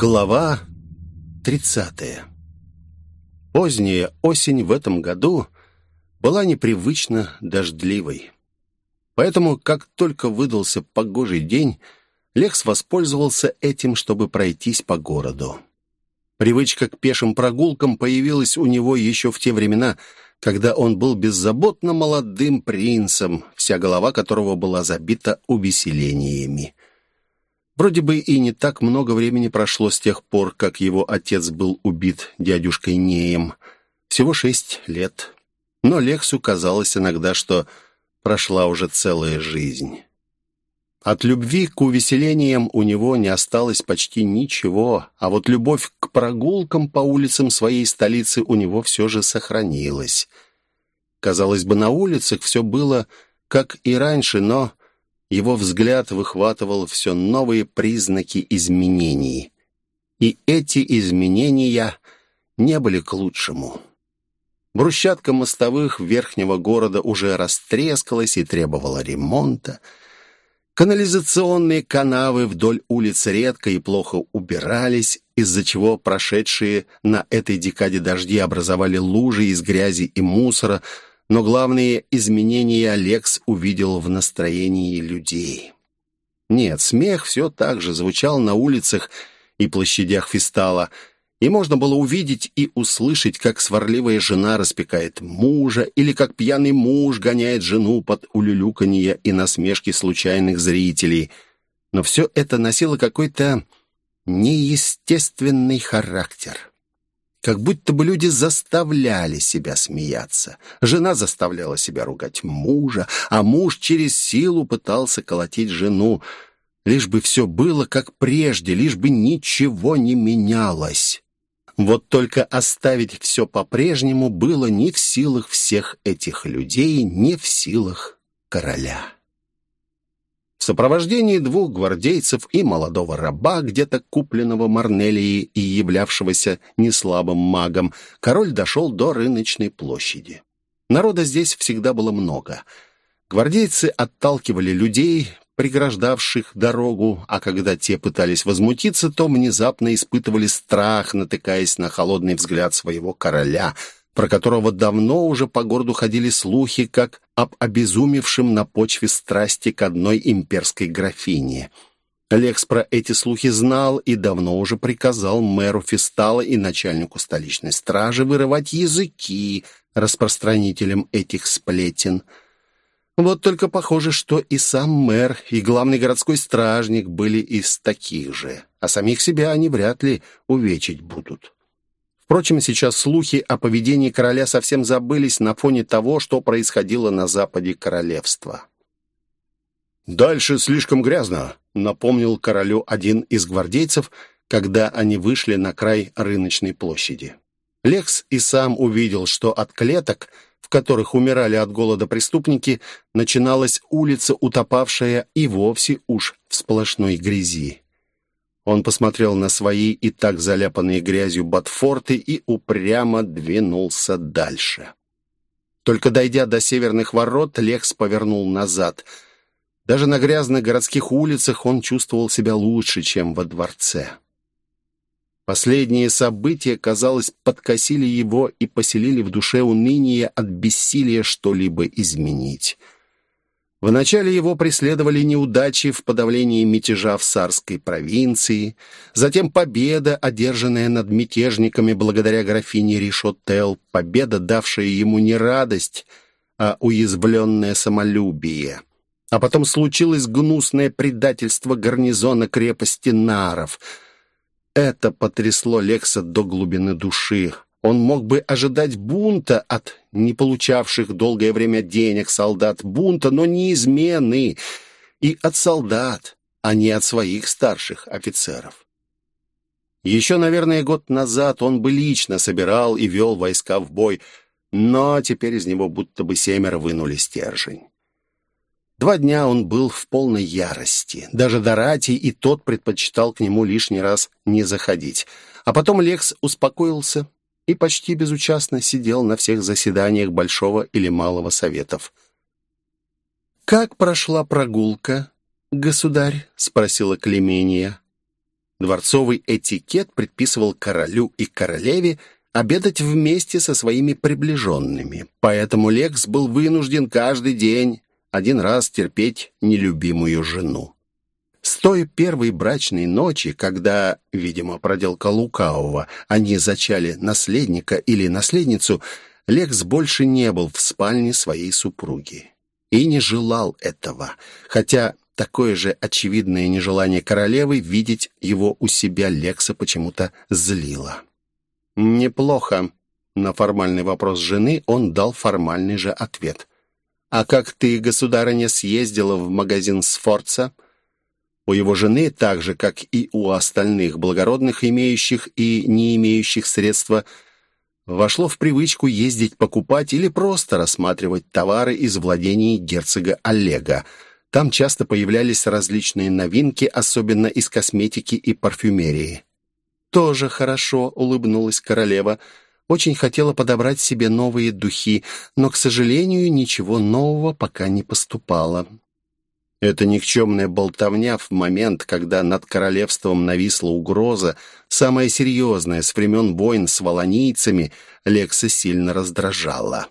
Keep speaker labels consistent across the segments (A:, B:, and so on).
A: Глава 30. Поздняя осень в этом году была непривычно дождливой. Поэтому, как только выдался погожий день, Лекс воспользовался этим, чтобы пройтись по городу. Привычка к пешим прогулкам появилась у него еще в те времена, когда он был беззаботно молодым принцем, вся голова которого была забита увеселениями. Вроде бы и не так много времени прошло с тех пор, как его отец был убит дядюшкой Неем. Всего шесть лет. Но Лексу казалось иногда, что прошла уже целая жизнь. От любви к увеселениям у него не осталось почти ничего, а вот любовь к прогулкам по улицам своей столицы у него все же сохранилась. Казалось бы, на улицах все было как и раньше, но его взгляд выхватывал все новые признаки изменений. И эти изменения не были к лучшему. Брусчатка мостовых верхнего города уже растрескалась и требовала ремонта. Канализационные канавы вдоль улиц редко и плохо убирались, из-за чего прошедшие на этой декаде дожди образовали лужи из грязи и мусора – но главные изменения Алекс увидел в настроении людей. Нет, смех все так же звучал на улицах и площадях Фистала, и можно было увидеть и услышать, как сварливая жена распекает мужа, или как пьяный муж гоняет жену под улюлюканье и насмешки случайных зрителей. Но все это носило какой-то неестественный характер как будто бы люди заставляли себя смеяться. Жена заставляла себя ругать мужа, а муж через силу пытался колотить жену, лишь бы все было как прежде, лишь бы ничего не менялось. Вот только оставить все по-прежнему было не в силах всех этих людей, не в силах короля в сопровождении двух гвардейцев и молодого раба, где-то купленного Марнелии и являвшегося неслабым магом, король дошел до рыночной площади. Народа здесь всегда было много. Гвардейцы отталкивали людей, преграждавших дорогу, а когда те пытались возмутиться, то внезапно испытывали страх, натыкаясь на холодный взгляд своего короля — про которого давно уже по городу ходили слухи, как об обезумевшем на почве страсти к одной имперской графине. Лекс про эти слухи знал и давно уже приказал мэру Фистала и начальнику столичной стражи вырывать языки распространителям этих сплетен. Вот только похоже, что и сам мэр, и главный городской стражник были из таких же, а самих себя они вряд ли увечить будут. Впрочем, сейчас слухи о поведении короля совсем забылись на фоне того, что происходило на западе королевства. «Дальше слишком грязно», — напомнил королю один из гвардейцев, когда они вышли на край рыночной площади. Лекс и сам увидел, что от клеток, в которых умирали от голода преступники, начиналась улица, утопавшая и вовсе уж в сплошной грязи. Он посмотрел на свои и так заляпанные грязью ботфорты и упрямо двинулся дальше. Только дойдя до северных ворот, Лекс повернул назад. Даже на грязных городских улицах он чувствовал себя лучше, чем во дворце. Последние события, казалось, подкосили его и поселили в душе уныние от бессилия что-либо изменить. Вначале его преследовали неудачи в подавлении мятежа в Сарской провинции, затем победа, одержанная над мятежниками благодаря графине Ришотел, победа, давшая ему не радость, а уязвленное самолюбие. А потом случилось гнусное предательство гарнизона крепости Наров. Это потрясло Лекса до глубины души. Он мог бы ожидать бунта от не получавших долгое время денег солдат бунта, но не и от солдат, а не от своих старших офицеров. Еще, наверное, год назад он бы лично собирал и вел войска в бой, но теперь из него будто бы семеро вынули стержень. Два дня он был в полной ярости. Даже Дорати и тот предпочитал к нему лишний раз не заходить. А потом Лекс успокоился, и почти безучастно сидел на всех заседаниях Большого или Малого Советов. «Как прошла прогулка, государь?» — спросила Клемения. Дворцовый этикет предписывал королю и королеве обедать вместе со своими приближенными, поэтому Лекс был вынужден каждый день один раз терпеть нелюбимую жену. С той первой брачной ночи, когда, видимо, проделка лукавого, они зачали наследника или наследницу, Лекс больше не был в спальне своей супруги. И не желал этого, хотя такое же очевидное нежелание королевы видеть его у себя Лекса почему-то злило. «Неплохо». На формальный вопрос жены он дал формальный же ответ. «А как ты, государыня, съездила в магазин Сфорца?» У его жены, так же, как и у остальных благородных, имеющих и не имеющих средства, вошло в привычку ездить покупать или просто рассматривать товары из владений герцога Олега. Там часто появлялись различные новинки, особенно из косметики и парфюмерии. «Тоже хорошо», — улыбнулась королева. «Очень хотела подобрать себе новые духи, но, к сожалению, ничего нового пока не поступало. Эта никчемная болтовня в момент, когда над королевством нависла угроза, самая серьезная с времен войн с волонийцами, Лекса сильно раздражала.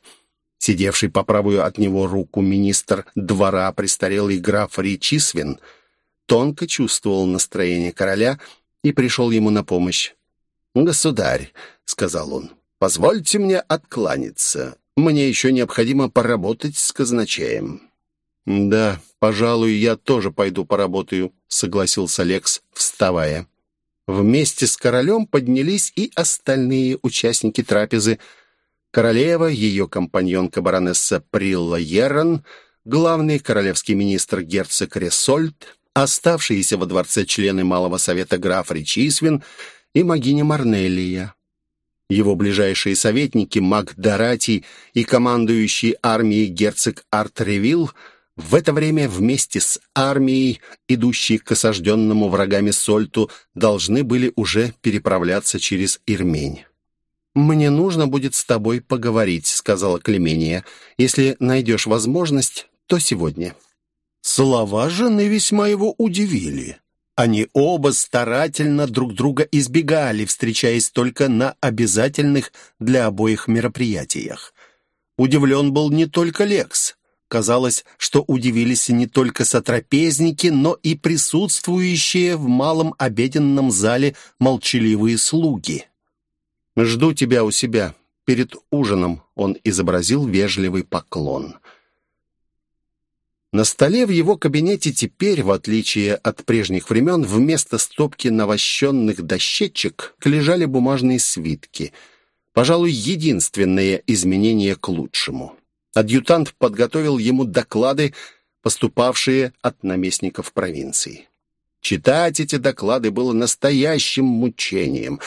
A: Сидевший по правую от него руку министр двора престарелый граф Ричисвин тонко чувствовал настроение короля и пришел ему на помощь. «Государь», — сказал он, — «позвольте мне откланяться. Мне еще необходимо поработать с казначеем». «Да, пожалуй, я тоже пойду поработаю», — согласился Лекс, вставая. Вместе с королем поднялись и остальные участники трапезы. Королева, ее компаньонка баронесса Прилла Еррон, главный королевский министр герцог Ресольд, оставшиеся во дворце члены Малого совета граф Ричисвин и магиня Марнелия. Его ближайшие советники Мак Дорати и командующий армией герцог Артревилл в это время вместе с армией, идущей к осажденному врагами Сольту, должны были уже переправляться через Ирмень. «Мне нужно будет с тобой поговорить», — сказала Клемения. «Если найдешь возможность, то сегодня». Слова жены весьма его удивили. Они оба старательно друг друга избегали, встречаясь только на обязательных для обоих мероприятиях. Удивлен был не только Лекс. Казалось, что удивились не только сотрапезники, но и присутствующие в малом обеденном зале молчаливые слуги. «Жду тебя у себя. Перед ужином он изобразил вежливый поклон». На столе в его кабинете теперь, в отличие от прежних времен, вместо стопки навощенных дощечек лежали бумажные свитки. Пожалуй, единственное изменение к лучшему. Адъютант подготовил ему доклады, поступавшие от наместников провинции. Читать эти доклады было настоящим мучением.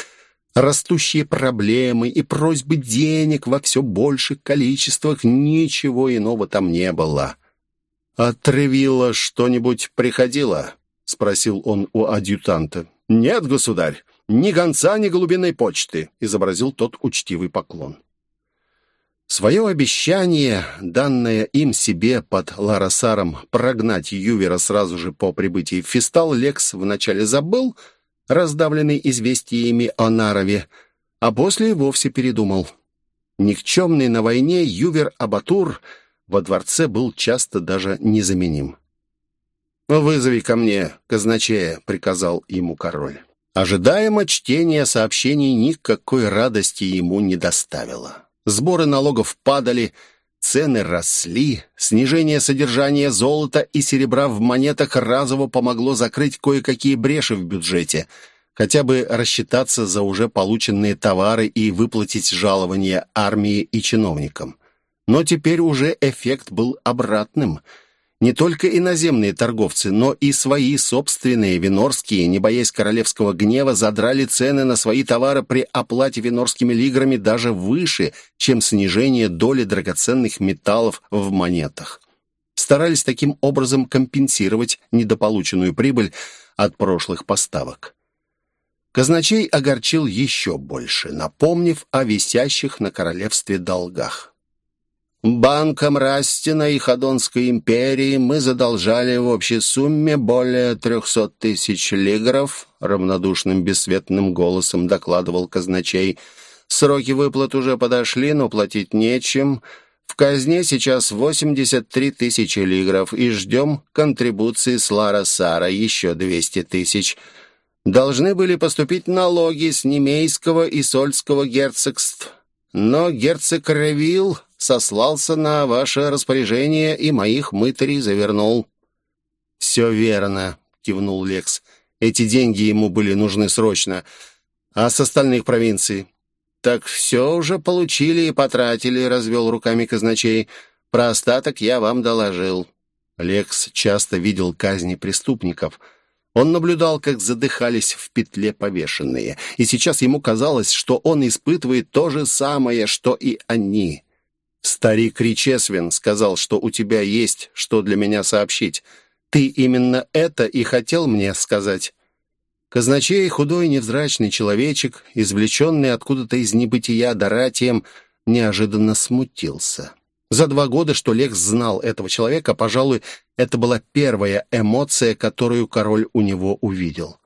A: Растущие проблемы и просьбы денег во все больших количествах, ничего иного там не было. «От Тревилла что-нибудь приходило?» — спросил он у адъютанта. «Нет, государь, ни гонца, ни голубиной почты», — изобразил тот учтивый поклон. Свое обещание, данное им себе под Ларасаром, прогнать Ювера сразу же по прибытии в Фистал, Лекс вначале забыл, раздавленный известиями о Нарове, а после вовсе передумал. Никчемный на войне Ювер Абатур во дворце был часто даже незаменим. «Вызови ко мне казначея», — приказал ему король. Ожидаемо чтение сообщений никакой радости ему не доставило. Сборы налогов падали, цены росли, снижение содержания золота и серебра в монетах разово помогло закрыть кое-какие бреши в бюджете, хотя бы рассчитаться за уже полученные товары и выплатить жалования армии и чиновникам. Но теперь уже эффект был обратным – не только иноземные торговцы, но и свои собственные винорские, не боясь королевского гнева, задрали цены на свои товары при оплате винорскими лиграми даже выше, чем снижение доли драгоценных металлов в монетах. Старались таким образом компенсировать недополученную прибыль от прошлых поставок. Казначей огорчил еще больше, напомнив о висящих на королевстве долгах. Банкам Растина и Ходонской империи мы задолжали в общей сумме более трехсот тысяч лигров, равнодушным бесцветным голосом докладывал казначей. Сроки выплат уже подошли, но платить нечем. В казне сейчас 83 тысячи лигров, и ждем контрибуции с Лара Сара, еще 200 тысяч. Должны были поступить налоги с Немейского и Сольского герцогств. Но герцог Ревилл сослался на ваше распоряжение и моих мытарей завернул». «Все верно», — кивнул Лекс. «Эти деньги ему были нужны срочно. А с остальных провинций?» «Так все уже получили и потратили», — развел руками казначей. «Про остаток я вам доложил». Лекс часто видел казни преступников — он наблюдал, как задыхались в петле повешенные, и сейчас ему казалось, что он испытывает то же самое, что и они. «Старик Ричесвин сказал, что у тебя есть, что для меня сообщить. Ты именно это и хотел мне сказать». Казначей, худой невзрачный человечек, извлеченный откуда-то из небытия Доратием, неожиданно смутился. За два года, что Лекс знал этого человека, пожалуй, это была первая эмоция, которую король у него увидел.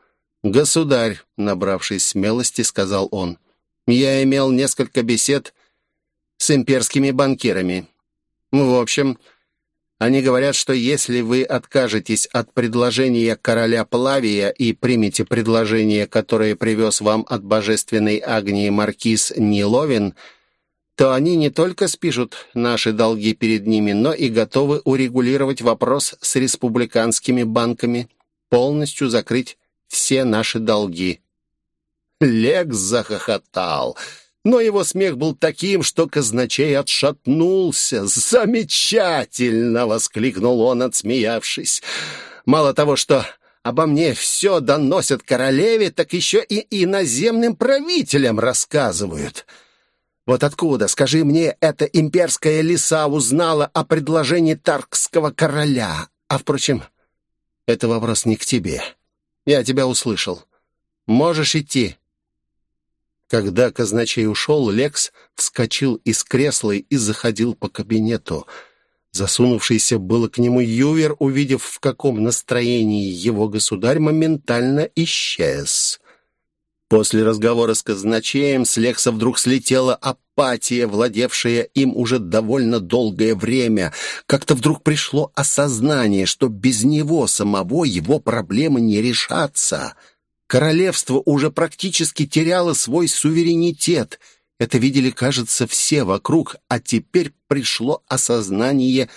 A: «Государь», — набравшись смелости, сказал он, — «я имел несколько бесед с имперскими банкирами. В общем, они говорят, что если вы откажетесь от предложения короля Плавия и примете предложение, которое привез вам от божественной Агнии маркиз Ниловин, то они не только спишут наши долги перед ними, но и готовы урегулировать вопрос с республиканскими банками, полностью закрыть все наши долги». Лекс захохотал. Но его смех был таким, что казначей отшатнулся. «Замечательно!» — воскликнул он, отсмеявшись. «Мало того, что обо мне все доносят королеве, так еще и иноземным правителям рассказывают». Вот откуда, скажи мне, эта имперская лиса узнала о предложении Таркского короля? А, впрочем, это вопрос не к тебе. Я тебя услышал. Можешь идти. Когда казначей ушел, Лекс вскочил из кресла и заходил по кабинету. Засунувшийся было к нему Ювер, увидев, в каком настроении его государь, моментально исчез. После разговора с казначеем с Лекса вдруг слетела апатия, владевшая им уже довольно долгое время. Как-то вдруг пришло осознание, что без него самого его проблемы не решатся — Королевство уже практически теряло свой суверенитет. Это видели, кажется, все вокруг, а теперь пришло осознание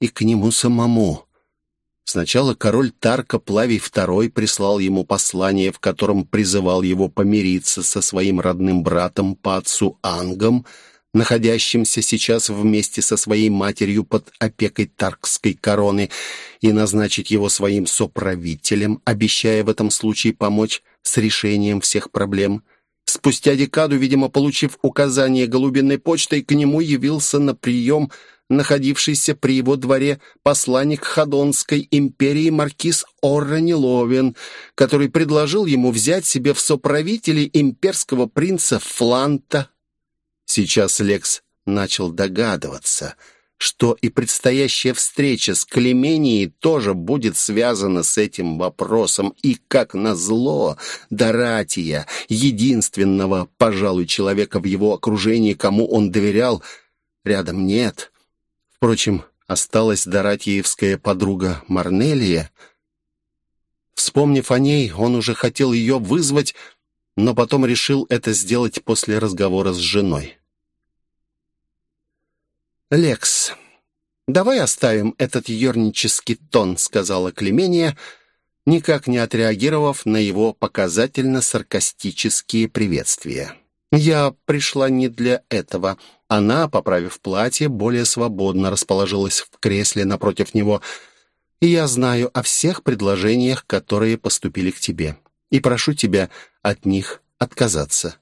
A: и к нему самому. Сначала король Тарка Плавий II прислал ему послание, в котором призывал его помириться со своим родным братом по отцу Ангом, находящимся сейчас вместе со своей матерью под опекой Таркской короны, и назначить его своим соправителем, обещая в этом случае помочь с решением всех проблем. Спустя декаду, видимо, получив указание голубиной почтой, к нему явился на прием находившийся при его дворе посланник Ходонской империи маркиз Орраниловин, который предложил ему взять себе в соправители имперского принца Фланта, Сейчас Лекс начал догадываться, что и предстоящая встреча с Клеменией тоже будет связана с этим вопросом, и, как назло, Доратия, единственного, пожалуй, человека в его окружении, кому он доверял, рядом нет. Впрочем, осталась Доратиевская подруга Марнелия. Вспомнив о ней, он уже хотел ее вызвать, но потом решил это сделать после разговора с женой. «Лекс, давай оставим этот ернический тон», — сказала Клемения, никак не отреагировав на его показательно-саркастические приветствия. «Я пришла не для этого». Она, поправив платье, более свободно расположилась в кресле напротив него. «Я знаю о всех предложениях, которые поступили к тебе, и прошу тебя от них отказаться».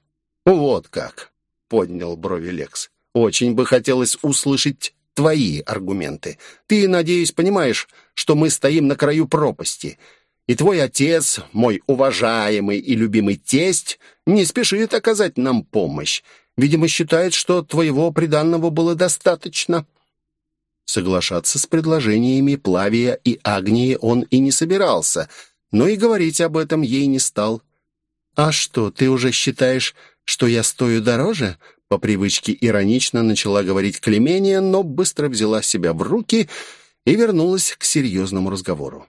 A: «Вот как!» — поднял брови Лекс. Очень бы хотелось услышать твои аргументы. Ты, надеюсь, понимаешь, что мы стоим на краю пропасти. И твой отец, мой уважаемый и любимый тесть, не спешит оказать нам помощь. Видимо, считает, что твоего приданного было достаточно. Соглашаться с предложениями Плавия и Агнии он и не собирался, но и говорить об этом ей не стал. «А что, ты уже считаешь, что я стою дороже?» По привычке иронично начала говорить Клемения, но быстро взяла себя в руки и вернулась к серьезному разговору.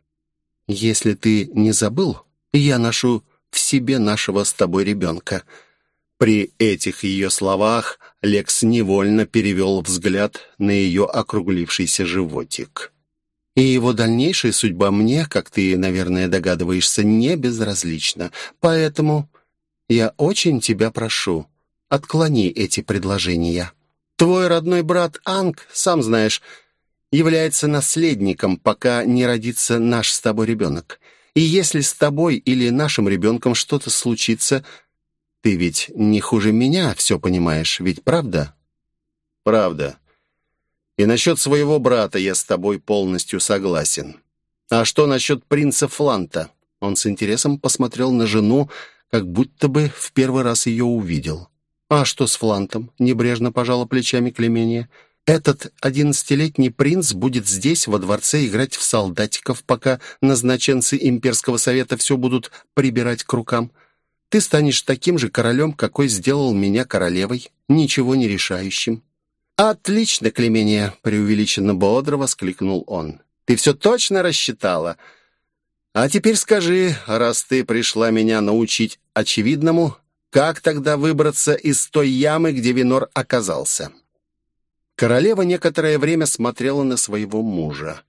A: «Если ты не забыл, я ношу в себе нашего с тобой ребенка». При этих ее словах Лекс невольно перевел взгляд на ее округлившийся животик. И его дальнейшая судьба мне, как ты, наверное, догадываешься, не безразлична. Поэтому я очень тебя прошу, отклони эти предложения. Твой родной брат Анг, сам знаешь, является наследником, пока не родится наш с тобой ребенок. И если с тобой или нашим ребенком что-то случится, ты ведь не хуже меня все понимаешь, ведь правда?»
B: «Правда. И насчет своего брата я с тобой полностью согласен. А что насчет принца Фланта?» Он с интересом посмотрел на жену, как будто бы в первый раз ее увидел. «А что с Флантом?» — небрежно пожала плечами Клемения. «Этот одиннадцатилетний принц будет здесь, во дворце, играть в солдатиков, пока назначенцы имперского совета все будут прибирать к рукам. Ты станешь таким же королем, какой сделал меня королевой, ничего не решающим». «Отлично, Клемения!» — преувеличенно бодро воскликнул он. «Ты все точно рассчитала. А теперь скажи, раз ты пришла меня научить очевидному, как тогда выбраться из той ямы, где Винор оказался?» Королева некоторое время смотрела на своего мужа.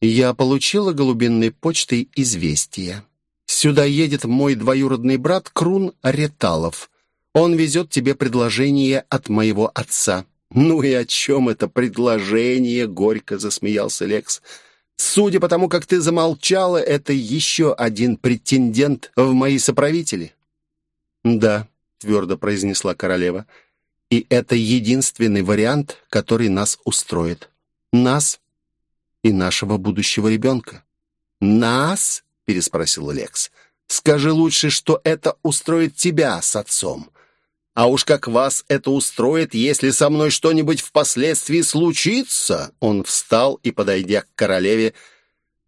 B: «Я получила голубинной почтой известие. Сюда едет мой двоюродный брат Крун Реталов. Он везет тебе предложение от моего отца». «Ну и о чем это предложение?» — горько засмеялся Лекс. «Судя по тому, как ты замолчала, это еще один претендент в мои соправители». «Да», — твердо произнесла королева, — «и это единственный вариант, который нас устроит. Нас и нашего будущего ребенка». «Нас?» переспросил Лекс. «Скажи лучше, что это устроит тебя с отцом. А уж как вас это устроит, если со мной что-нибудь впоследствии случится?» Он встал и, подойдя к королеве,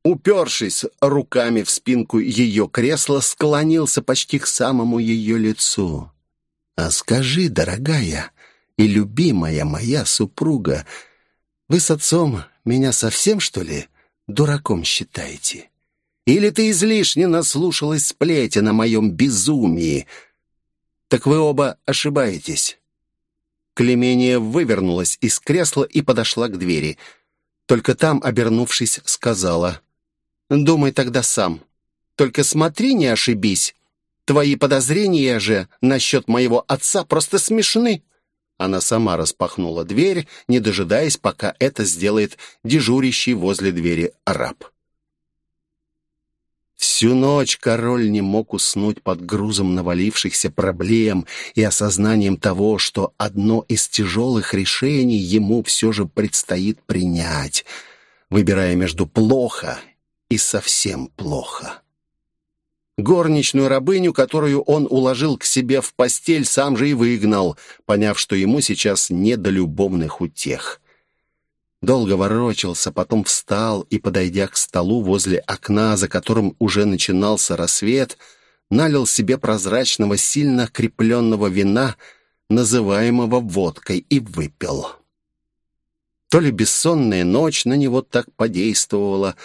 B: упершись руками в спинку ее кресла, склонился почти к самому ее лицу. «А скажи, дорогая и любимая моя супруга, вы с отцом меня совсем, что ли, дураком считаете?» Или ты излишне наслушалась сплетен о моем безумии? Так вы оба ошибаетесь». Клемения вывернулась из кресла и подошла к двери. Только там, обернувшись, сказала, «Думай тогда сам. Только смотри, не ошибись. Твои подозрения же насчет моего отца просто смешны». Она сама распахнула дверь, не дожидаясь, пока это сделает дежурящий возле двери араб. Всю ночь король не мог уснуть под грузом навалившихся проблем и осознанием того, что одно из тяжелых решений ему все же предстоит принять, выбирая между плохо и совсем плохо. Горничную рабыню, которую он уложил к себе в постель, сам же и выгнал, поняв, что ему сейчас не до любовных утех. Долго ворочался, потом встал и, подойдя к столу возле окна, за которым уже начинался рассвет, налил себе прозрачного, сильно крепленного вина, называемого водкой, и выпил. То ли бессонная ночь на него так подействовала,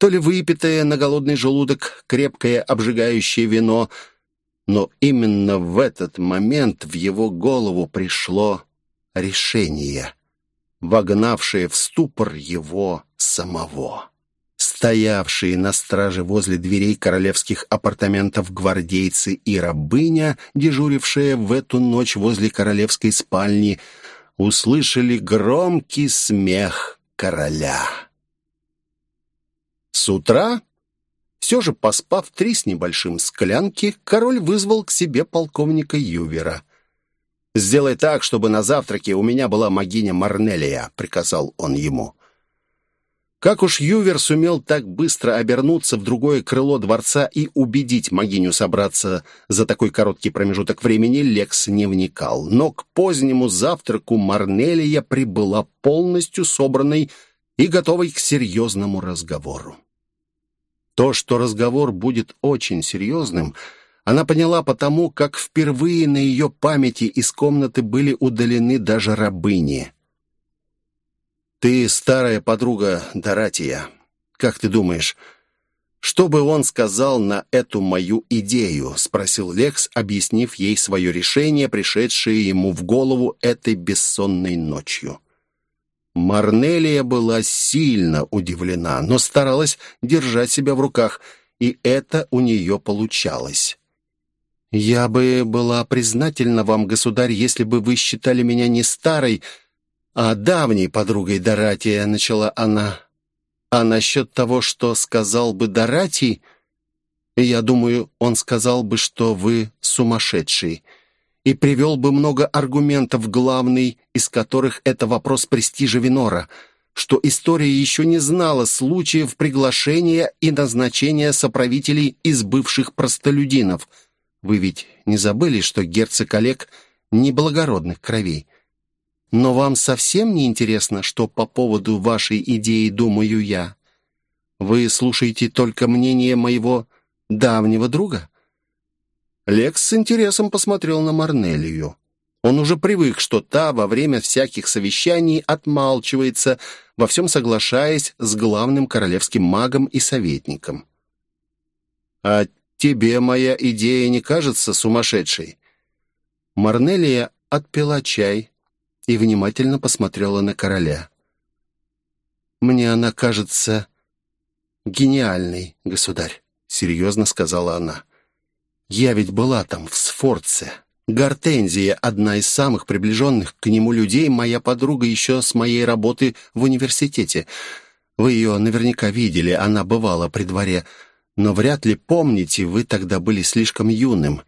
B: то ли выпитое на голодный желудок крепкое обжигающее вино, но именно в этот момент в его голову пришло решение — вогнавшее в ступор его самого. Стоявшие на страже возле дверей королевских апартаментов гвардейцы и рабыня, дежурившая в эту ночь возле королевской спальни, услышали громкий смех короля. С утра, все же поспав три с небольшим склянки, король вызвал к себе полковника Ювера. «Сделай так, чтобы на завтраке у меня была могиня Марнелия», — приказал он ему.
A: Как уж Ювер сумел так быстро обернуться в другое крыло дворца и убедить могиню собраться за такой короткий промежуток времени, Лекс не вникал. Но к позднему завтраку Марнелия прибыла полностью собранной и готовой к серьезному разговору. То, что разговор будет очень серьезным, она поняла потому, как впервые на ее памяти из комнаты были удалены даже рабыни. «Ты старая подруга Доратия. Как ты думаешь, что бы он сказал на эту мою идею?» — спросил Лекс, объяснив ей свое решение, пришедшее ему в голову этой бессонной ночью. Марнелия была сильно удивлена, но старалась держать себя в руках, и это у нее получалось. «Я бы была признательна вам, государь, если бы вы считали меня не старой, а давней подругой Доратия», — начала она. «А насчет того, что сказал бы Доратий, я думаю, он сказал бы, что вы сумасшедший» и привел бы много аргументов, главный из которых это вопрос престижа Винора, что история еще не знала случаев приглашения и назначения соправителей из бывших простолюдинов. Вы ведь не забыли, что герцог Олег неблагородных кровей? Но вам совсем не интересно, что по поводу вашей идеи думаю я? Вы слушаете только мнение моего давнего друга?» Лекс с интересом посмотрел на Марнелию. Он уже привык, что та во время всяких совещаний отмалчивается, во всем соглашаясь с главным королевским магом и советником. «А тебе моя идея не кажется сумасшедшей?» Марнелия отпила чай, и внимательно посмотрела на короля. «Мне она кажется гениальной, государь», — серьезно сказала она. «Я ведь была там, в Сфорце. Гортензия, одна из самых приближенных к нему людей, моя подруга еще с моей работы в университете. Вы ее наверняка видели, она бывала при дворе, но вряд ли помните, вы тогда были слишком юным».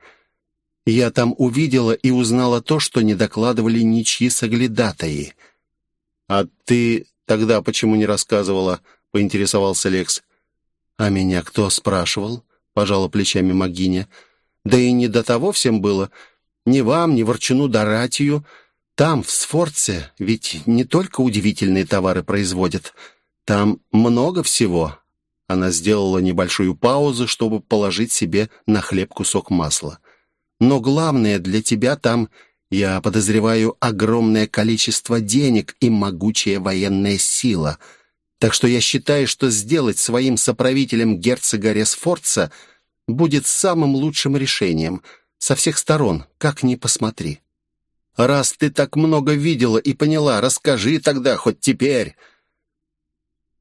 A: Я там увидела и узнала то, что не докладывали ничьи соглядатаи. «А ты тогда почему не рассказывала?» — поинтересовался Лекс. «А меня кто спрашивал?» — пожала плечами Магиня. «Да и не до того всем было. Ни вам, ни Ворчуну Доратию. Там, в Сфорце, ведь не только удивительные товары производят. Там много всего». Она сделала небольшую паузу, чтобы положить себе на хлеб кусок масла. Но главное для тебя там, я подозреваю, огромное количество денег и могучая военная сила. Так что я считаю, что сделать своим соправителем герцога Ресфорца будет самым лучшим решением. Со всех сторон, как ни посмотри. Раз ты так много видела и поняла, расскажи тогда, хоть теперь».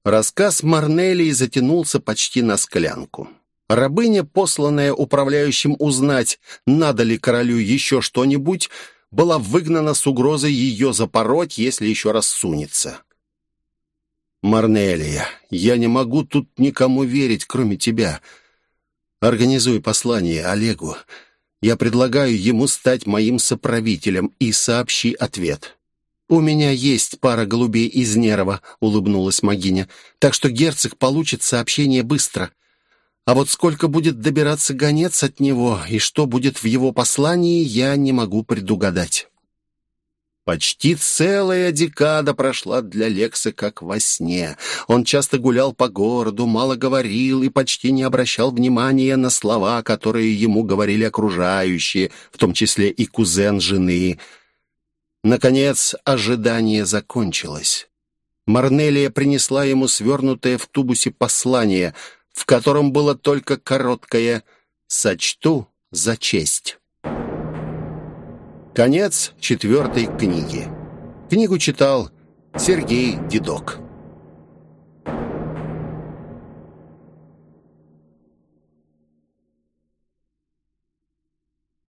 A: Рассказ Марнелии затянулся почти на склянку. Рабыня, посланная управляющим узнать, надо ли королю еще что-нибудь, была выгнана с угрозой ее запороть, если еще раз сунется. «Марнелия, я не могу тут никому верить, кроме тебя. Организуй послание Олегу. Я предлагаю ему стать моим соправителем и сообщи ответ». «У меня есть пара голубей из Нерова», — улыбнулась Магиня, «так что герцог получит сообщение быстро. А вот сколько будет добираться гонец от него и что будет в его послании, я не могу предугадать. Почти целая декада прошла для Лекса как во сне. Он часто гулял по городу, мало говорил и почти не обращал внимания на слова, которые ему говорили окружающие, в том числе и кузен жены. Наконец, ожидание закончилось. Марнелия принесла ему свернутое в тубусе послание — в котором было только короткое «Сочту за честь». Конец четвертой книги. Книгу читал Сергей Дедок.